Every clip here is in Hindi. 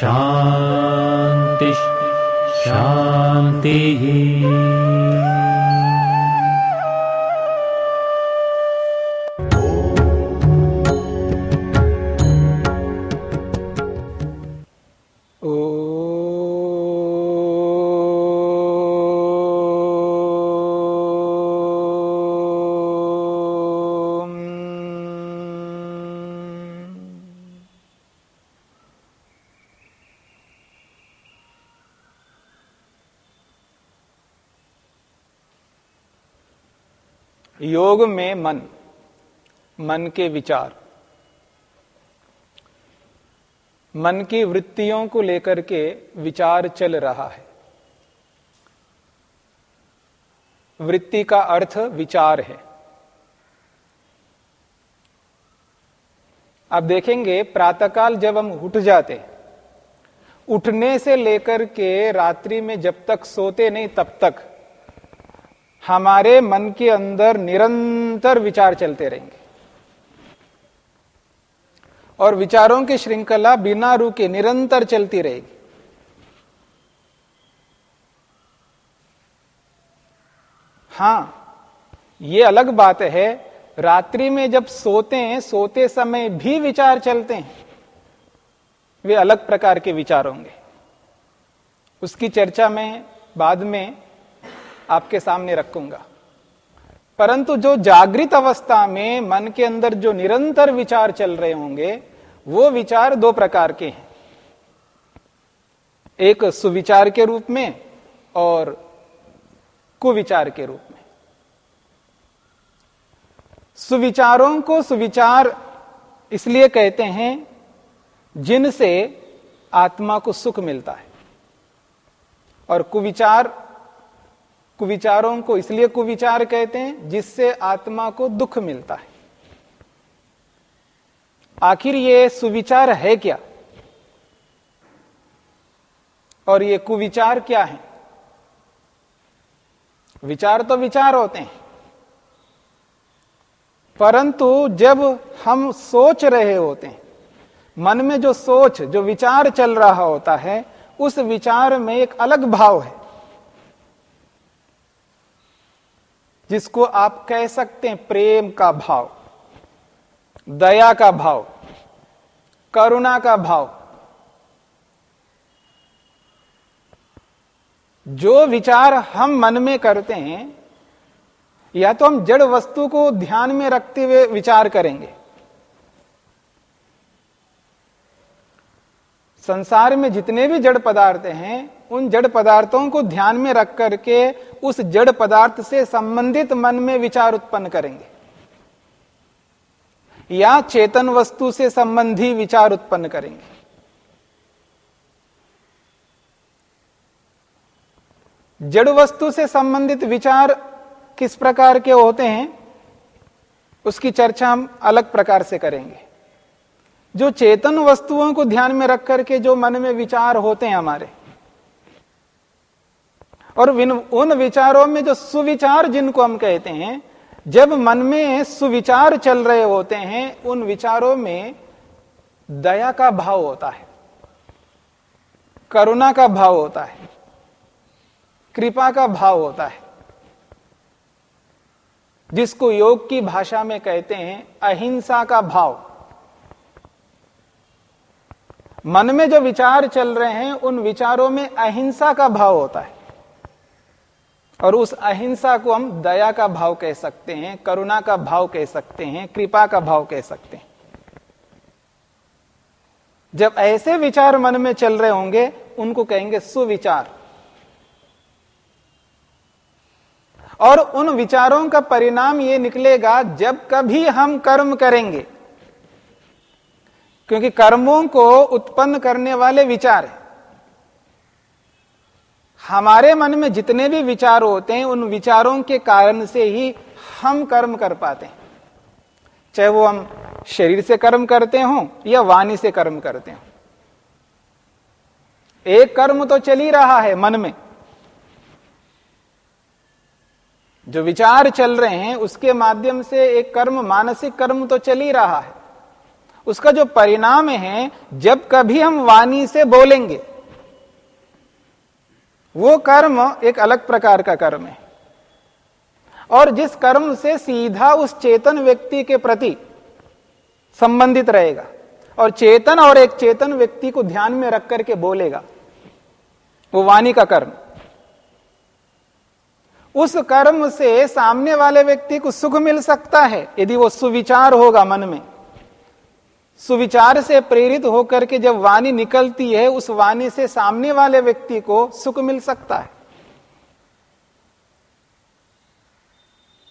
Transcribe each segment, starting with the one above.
शान्तिः शान्तिः योग में मन मन के विचार। मन की वृत्तियों को लेकर के विचार चल रहा है। वृत्ति का अर्थ विचार है। आप देखेंगे, प्रातःकाल जब हम उठ जाते, उठने से लेकर के रात्रि में जब तक सोते नहीं, तब तक हमारे मन के अंदर निरंतर विचार चलते रहेंगे। और विचारों की श्रृंखला बिना रुके निरंतर चलती रहेगी। हाँ, ये अलग बात है, रात्रि में जब सोते हैं, सोते समय भी विचार चलते हैं। वे अलग प्रकार के विचार होंगे। उसकी चर्चा में, बाद में आपके सामने रखूँगा। परंतु जो जागृत अवस्था में मन के अंदर जो निरंतर विचार चल रहे होंगे, वो विचार दो प्रकार के हैं। एक सुविचार के रूप में और कुविचार के रूप में। सुविचारों को सुविचार इसलिए कहते हैं, जिनसे आत्मा को सुख मिलता है। और कुविचार कुविचारों को इसलिए कुविचार कहते हैं, जिससे आत्मा को दुख मिलता है। आखिर ये सुविचार है क्या? और ये कुविचार क्या है? विचार तो विचार होते हैं। परंतु जब हम सोच रहे होते हैं, मन में जो सोच, जो विचार चल रहा होता है, उस विचार में एक अलग भाव है। जिसको आप कह सकते हैं प्रेम का भाव, दया का भाव, करुणा का भाव। जो विचार हम मन में करते हैं, या तो हम जड़ वस्तु को ध्यान में रखते हुए विचार करेंगे संसार में जितने भी जड़ पदार्थ हैं, उन जड़ पदार्थों को ध्यान में रख करके उस जड़ पदार्थ से संबंधित मन में विचार उत्पन्न करेंगे। या चेतन वस्तु से संबंधी विचार उत्पन्न करेंगे। जड़ वस्तु से संबंधित विचार किस प्रकार के होते हैं, उसकी चर्चा हम अलग प्रकार से करेंगे। जो चेतन वस्तुओं को ध्यान में रख करके जो मन में विचार होते हैं हमारे। और उन विचारों में जो सुविचार जिनको हम कहते हैं, जब मन में सुविचार चल रहे होते हैं, उन विचारों में दया का भाव होता है, करुणा का भाव होता है, कृपा का भाव होता है। जिसको योग की भाषा में कहते हैं, अहिंसा का भाव। मन में जो विचार चल रहे हैं, उन विचारों में अहिंसा का भाव होता है। और उस अहिंसा को हम दया का भाव कह सकते हैं, करुणा का भाव कह सकते हैं, कृपा का भाव कह सकते हैं। जब ऐसे विचार मन में चल रहे होंगे, उनको कहेंगे सुविचार। और उन विचारों का परिणाम यह निकलेगा, जब कभी हम कर्म करेंगे क्योंकि कर्मों को उत्पन्न करने वाले विचार हैं। हमारे मन में जितने भी विचार होते हैं, उन विचारों के कारण से ही हम कर्म कर पाते हैं। चाहे वो हम शरीर से कर्म करते हो या वाणी से कर्म करते हो। एक कर्म तो चल ही रहा है मन में। जो विचार चल रहे हैं, उसके माध्यम से एक कर्म, मानसिक कर्म तो चल ही रहा है। उसका जो परिणाम है, जब कभी हम वाणी से बोलेंगे, वो कर्म एक अलग प्रकार का कर्म है। और जिस कर्म से सीधा उस चेतन व्यक्ति के प्रति संबंधित रहेगा, और चेतन और एक चेतन व्यक्ति को ध्यान में रख करके बोलेगा, वो वाणी का कर्म। उस कर्म से सामने वाले व्यक्ति को सुख मिल सकता है, यदि वो सुविचार होगा मन में। सुविचार से प्रेरित होकर के जब वाणी निकलती है, उस वाणी से सामने वाले व्यक्ति को सुख मिल सकता है।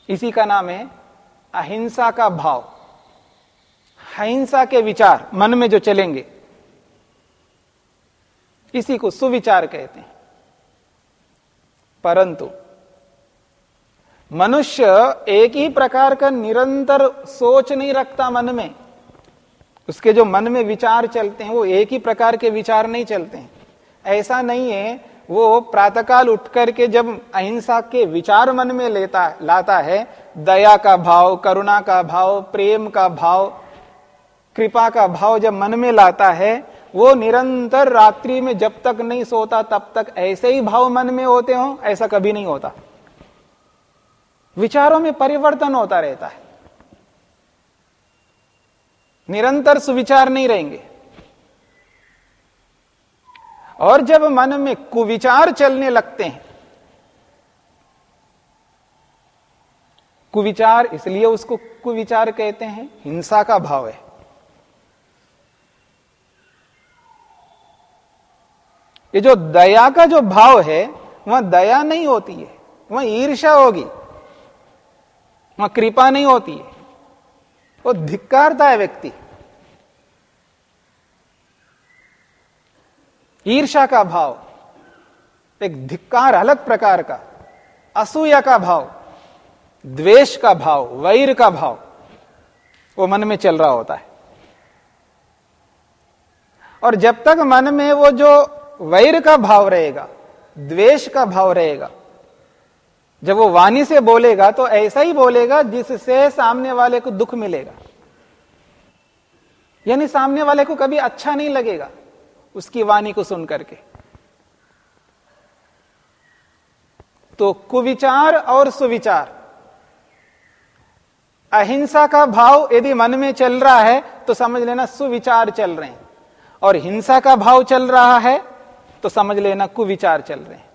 इसी का नाम है अहिंसा का भाव। अहिंसा के विचार मन में जो चलेंगे, इसी को सुविचार कहते हैं। परंतु मनुष्य एक ही प्रकार का निरंतर सोच नहीं रखता मन में। उसके जो मन में विचार चलते हैं, वो एक ही प्रकार के विचार नहीं चलते हैं। ऐसा नहीं है, वो प्रातःकाल उठ करके जब अहिंसा के विचार मन में लेता, लाता है, दया का भाव, करुणा का भाव, प्रेम का भाव, कृपा का भाव जब मन में लाता है, वो निरंतर रात्रि में जब तक नहीं सोता, तब तक ऐसे ही भाव मन में होते हो, ऐसा कभी नहीं होता। विचारों में परिवर्तन होता रहता है। निरंतर सुविचार नहीं रहेंगे। और जब मन में कुविचार चलने लगते हैं, कुविचार इसलिए उसको कुविचार कहते हैं, हिंसा का भाव है। ये जो दया का जो भाव है, वह दया नहीं होती है, वह ईर्षा होगी, वह कृपा नहीं होती है। वो धिक्कारता है व्यक्ति। ईर्षा का भाव, एक धिक्कार अलग प्रकार का, असूया का भाव, द्वेष का भाव, वैर का भाव, वो मन में चल रहा होता है। और जब तक मन में वो जो वैर का भाव रहेगा, द्वेष का भाव रहेगा जब वो वाणी से बोलेगा तो ऐसा ही बोलेगा जिससे सामने वाले को दुख मिलेगा। यानी सामने वाले को कभी अच्छा नहीं लगेगा उसकी वाणी को सुन करके। तो कुविचार और सुविचार। अहिंसा का भाव यदि मन में चल रहा है तो समझ लेना सुविचार चल रहे हैं। और हिंसा का भाव चल रहा है तो समझ लेना कुविचार चल रहे हैं।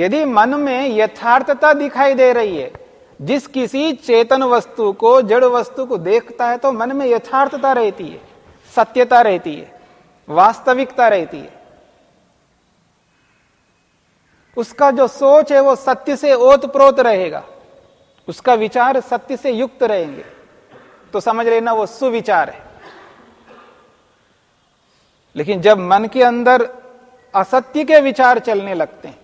यदि मन में यथार्थता दिखाई दे रही है, जिस किसी चेतन वस्तु को, जड़ वस्तु को देखता है तो मन में यथार्थता रहती है, सत्यता रहती है, वास्तविकता रहती है। उसका जो सोच है, वो सत्य से ओत प्रोत रहेगा। उसका विचार सत्य से युक्त रहेंगे। तो समझ लेना वो सुविचार है। लेकिन जब मन के अंदर असत्य के विचार चलने लगते हैं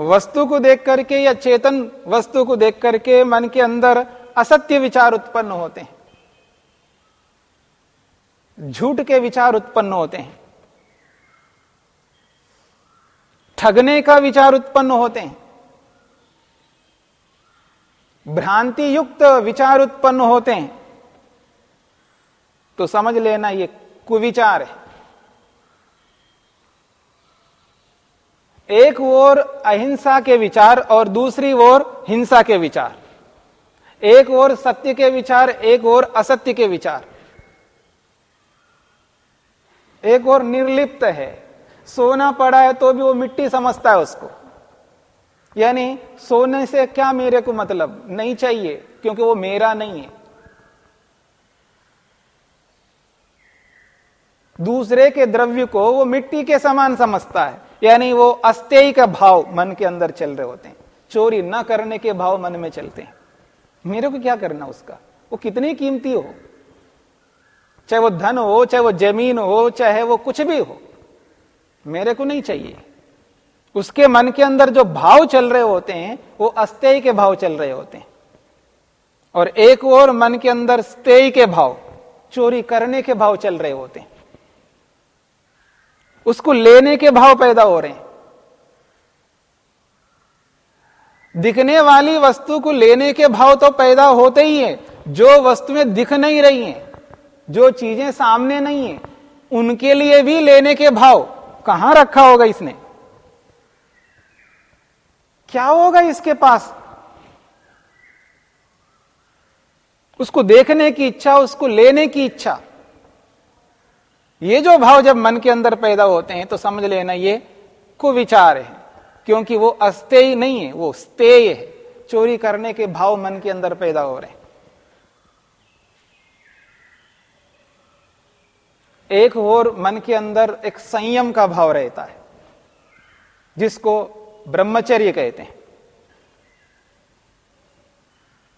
वस्तु को देख करके या चेतन वस्तु को देख करके मन के अंदर असत्य विचार उत्पन्न होते हैं। झूठ के विचार उत्पन्न होते हैं। ठगने का विचार उत्पन्न होते हैं। भ्रांति युक्त विचार उत्पन्न होते हैं। तो समझ लेना ये कुविचार है। एक ओर अहिंसा के विचार और दूसरी ओर हिंसा के विचार। एक ओर सत्य के विचार, एक ओर असत्य के विचार। एक और निर्लिप्त है। सोना पड़ा है तो भी वो मिट्टी समझता है उसको। यानी सोने से क्या मेरे को मतलब? नहीं चाहिए, क्योंकि वो मेरा नहीं है। दूसरे के द्रव्य को वो मिट्टी के समान समझता है। यानी वो अस्तेय का भाव मन के अंदर चल रहे होते हैं। चोरी ना करने के भाव मन में चलते हैं। मेरे को क्या करना उसका? वो कितनी कीमती हो? चाहे वो धन हो, चाहे वो ज़मीन हो, चाहे वो कुछ भी हो, मेरे को नहीं चाहिए। उसके मन के अंदर जो भाव चल रहे होते हैं, वो अस्तेय के भाव चल रहे होते हैं। और एक और मन के अंदर स्तेय के भाव, चोरी करने के भाव चल रहे होते हैं। उसको लेने के भाव पैदा हो रहे हैं। दिखने वाली वस्तु को लेने के भाव तो पैदा होते ही हैं, जो वस्तुएँ दिख नहीं रही हैं, जो चीज़ें सामने नहीं है, उनके लिए भी लेने के भाव कहाँ रखा होगा इसने? क्या होगा इसके पास? उसको देखने की इच्छा, उसको लेने की इच्छा। ये जो भाव जब मन के अंदर पैदा होते हैं तो समझ लेना ये कुविचार है, क्योंकि वो अस्तेय नहीं है, वो स्तेय है। चोरी करने के भाव मन के अंदर पैदा हो रहे हैं। एक और मन के अंदर एक संयम का भाव रहता है, जिसको ब्रह्मचर्य कहते हैं।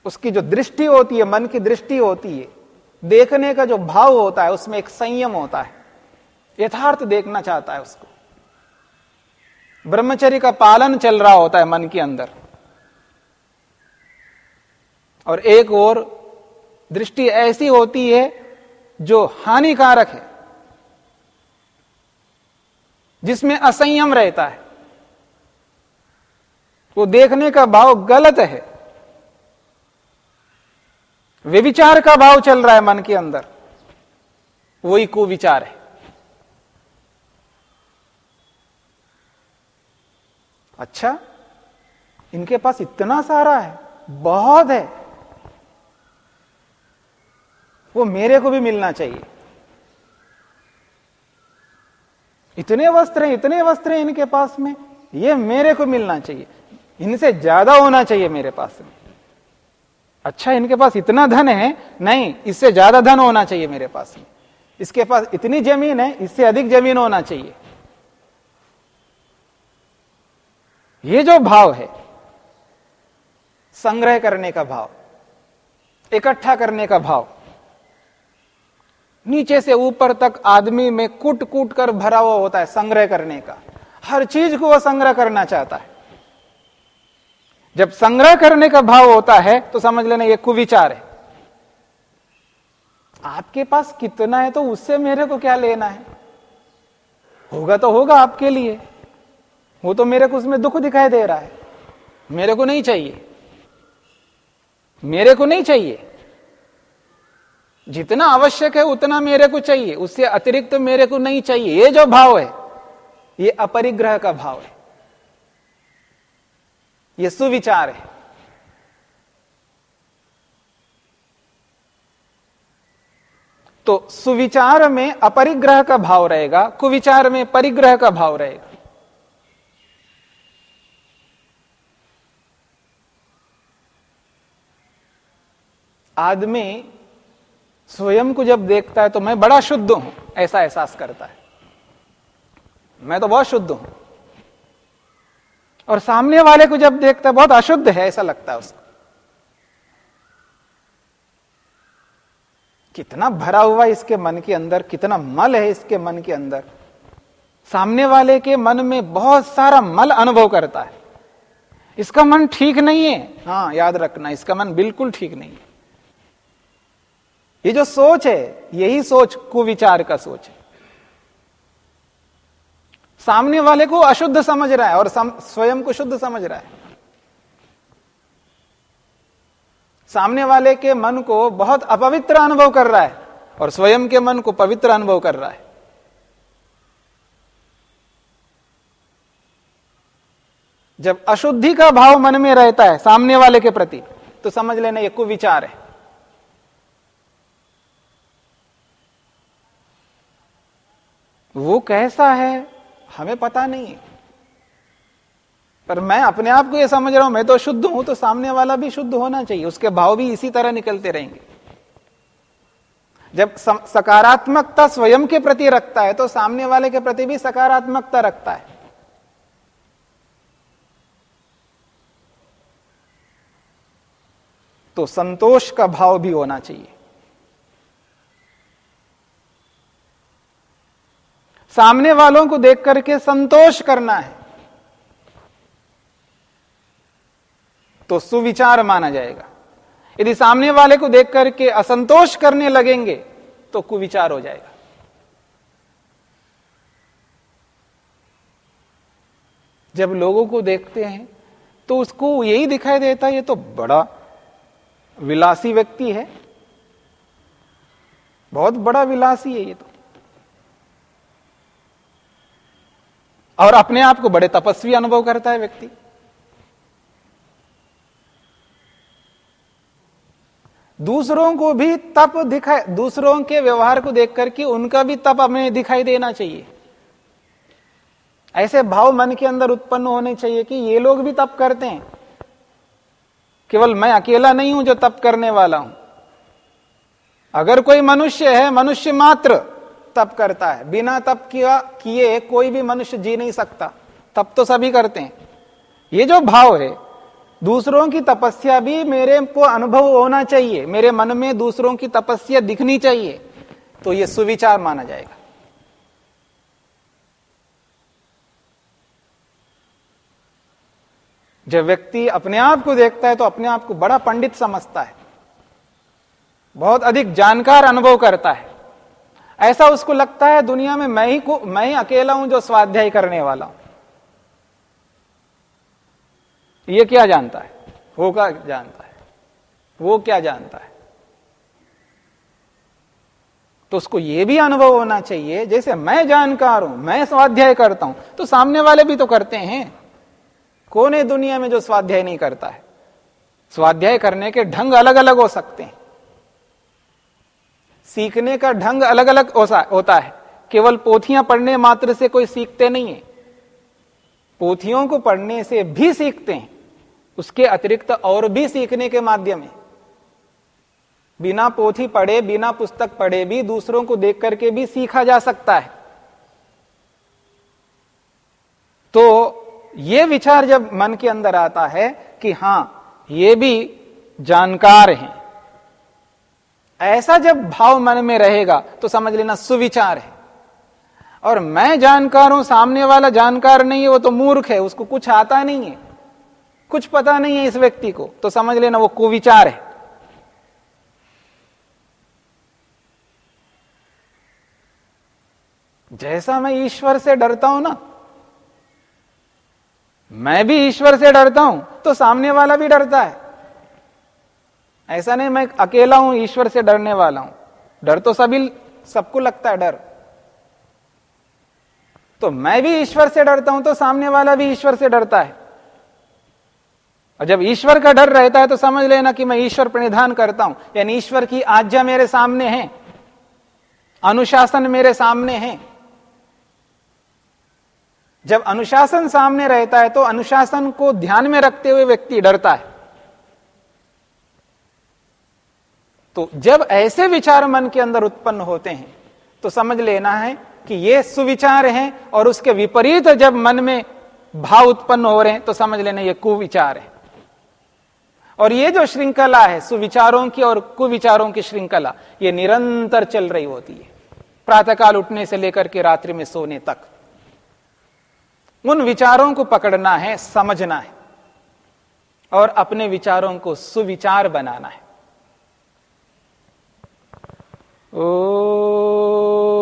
उसकी जो दृष्टि होती है, मन की दृष्टि होती है देखने का जो भाव होता है, उसमें एक संयम होता है। यथार्थ देखना चाहता है उसको। ब्रह्मचर्य का पालन चल रहा होता है मन के अंदर। और एक और दृष्टि ऐसी होती है जो हानिकारक है, जिसमें असंयम रहता है। वो देखने का भाव गलत है। व्यविचार का भाव चल रहा है मन के अंदर। वही कुविचार है। अच्छा इनके पास इतना सारा है, बहुत है। वो मेरे को भी मिलना चाहिए। इतने वस्त्र हैं, इतने वस्त्र हैं इनके पास में, ये मेरे को मिलना चाहिए। इनसे ज़्यादा होना चाहिए मेरे पास में। अच्छा इनके पास इतना धन है? नहीं, इससे ज़्यादा धन होना चाहिए मेरे पास इसके पास इतनी ज़मीन है, इससे अधिक ज़मीन होना चाहिए। ये जो भाव है, संग्रह करने का भाव, इकट्ठा करने का भाव, नीचे से ऊपर तक आदमी में कूट कूट कर भरा हुआ होता है संग्रह करने का। हर चीज़ को वह संग्रह करना चाहता है। जब संग्रह करने का भाव होता है तो समझ लेना यह कुविचार है। आपके पास कितना है तो उससे मेरे को क्या लेना है? होगा तो होगा आपके लिए। वो तो मेरे को उसमें दुख दिखाई दे रहा है। मेरे को नहीं चाहिए। मेरे को नहीं चाहिए। जितना आवश्यक है, उतना मेरे को चाहिए। उससे अतिरिक्त तो मेरे को नहीं चाहिए। ये जो भाव है, ये अपरिग्रह का भाव है। ये सुविचार है। तो सुविचार में अपरिग्रह का भाव रहेगा, कुविचार में परिग्रह का भाव रहेगा। आदमी स्वयं को जब देखता है तो मैं बड़ा शुद्ध हूँ, ऐसा एहसास करता है। मैं तो बहुत शुद्ध हूँ। और सामने वाले को जब देखता है, बहुत अशुद्ध है, ऐसा लगता है उसको। कितना भरा हुआ इसके मन के अंदर, कितना मल है इसके मन के अंदर। सामने वाले के मन में बहुत सारा मल अनुभव करता है। इसका मन ठीक नहीं है। हाँ याद रखना, इसका मन बिल्कुल ठीक नहीं है। ये जो सोच है, यही सोच, कुविचार का सोच है। सामने वाले को अशुद्ध समझ रहा है और स्वयं को शुद्ध समझ रहा है। सामने वाले के मन को बहुत अपवित्र अनुभव कर रहा है और स्वयं के मन को पवित्र अनुभव कर रहा है। जब अशुद्धि का भाव मन में रहता है सामने वाले के प्रति तो समझ लेना ये कुविचार है। वो कैसा है? हमें पता नहीं है। पर मैं अपने आप को यह समझ रहा हूँ, मैं तो शुद्ध हूँ तो सामने वाला भी शुद्ध होना चाहिए, उसके भाव भी इसी तरह निकलते रहेंगे। जब सकारात्मकता स्वयं के प्रति रखता है तो सामने वाले के प्रति भी सकारात्मकता रखता है। तो संतोष का भाव भी होना चाहिए। सामने वालों को देख करके संतोष करना है। तो सुविचार माना जाएगा। यदि सामने वाले को देख करके असंतोष करने लगेंगे तो कुविचार हो जाएगा। जब लोगों को देखते हैं तो उसको यही दिखाई देता है, ये तो बड़ा विलासी व्यक्ति है। बहुत बड़ा विलासी है ये तो। और अपने आप को बड़े तपस्वी अनुभव करता है व्यक्ति। दूसरों को भी तप दिखाई, दूसरों के व्यवहार को देख करके उनका भी तप हमें दिखाई देना चाहिए। ऐसे भाव मन के अंदर उत्पन्न होने चाहिए कि ये लोग भी तप करते हैं। केवल मैं अकेला नहीं हूँ जो तप करने वाला हूँ। अगर कोई मनुष्य है, मनुष्य मात्र तप करता है। बिना तप किया, किए कोई भी मनुष्य जी नहीं सकता। तप तो सभी करते हैं। ये जो भाव है, दूसरों की तपस्या भी मेरे को अनुभव होना चाहिए। मेरे मन में दूसरों की तपस्या दिखनी चाहिए। तो ये सुविचार माना जाएगा। जब व्यक्ति अपने आप को देखता है तो अपने आप को बड़ा पंडित समझता है। बहुत अधिक जानकार अनुभव करता है। ऐसा उसको लगता है, दुनिया में मैं ही को, मैं ही अकेला हूँ जो स्वाध्याय करने वाला हूँ। ये क्या जानता है? वो क्या जानता है? वो क्या जानता है? तो उसको ये भी अनुभव होना चाहिए, जैसे मैं जानकार हूँ, मैं स्वाध्याय करता हूँ तो सामने वाले भी तो करते हैं। कौन है दुनिया में जो स्वाध्याय नहीं करता है? स्वाध्याय करने के ढंग अलग अलग हो सकते हैं। सीखने का ढंग अलग अलग होता है। केवल पोथियाँ पढ़ने मात्र से कोई सीखते नहीं है। पोथियों को पढ़ने से भी सीखते हैं। उसके अतिरिक्त और भी सीखने के माध्यम है। बिना पोथी पढ़े, बिना पुस्तक पढ़े भी दूसरों को देख करके भी सीखा जा सकता है। तो ये विचार जब मन के अंदर आता है कि हाँ, ये भी जानकार हैं। ऐसा जब भाव मन में रहेगा तो समझ लेना सुविचार है। और मैं जानकार हूँ, सामने वाला जानकार नहीं है, वो तो मूर्ख है, उसको कुछ आता नहीं है। कुछ पता नहीं है इस व्यक्ति को तो समझ लेना वो कुविचार है। जैसा मैं ईश्वर से डरता हूँ ना, मैं भी ईश्वर से डरता हूँ तो सामने वाला भी डरता है। ऐसा नहीं मैं अकेला हूँ, ईश्वर से डरने वाला हूँ। डर तो सभी, सबको लगता है डर। तो मैं भी ईश्वर से डरता हूँ तो सामने वाला भी ईश्वर से डरता है। और जब ईश्वर का डर रहता है तो समझ लेना कि मैं ईश्वर प्रणिधान करता हूँ। यानी ईश्वर की आज्ञा मेरे सामने है। अनुशासन मेरे सामने है। जब अनुशासन सामने रहता है तो अनुशासन को ध्यान में रखते हुए व्यक्ति डरता है। तो जब ऐसे विचार मन के अंदर उत्पन्न होते हैं तो समझ लेना है कि ये सुविचार हैं और उसके विपरीत जब मन में भाव उत्पन्न हो रहे हैं तो समझ लेना ये कुविचार है। और ये जो श्रृंखला है, सुविचारों की और कुविचारों की श्रृंखला, ये निरंतर चल रही होती है। प्रातःकाल उठने से लेकर के रात्रि में सोने तक। उन विचारों को पकड़ना है, समझना है और अपने विचारों को सुविचार बनाना है। Oh.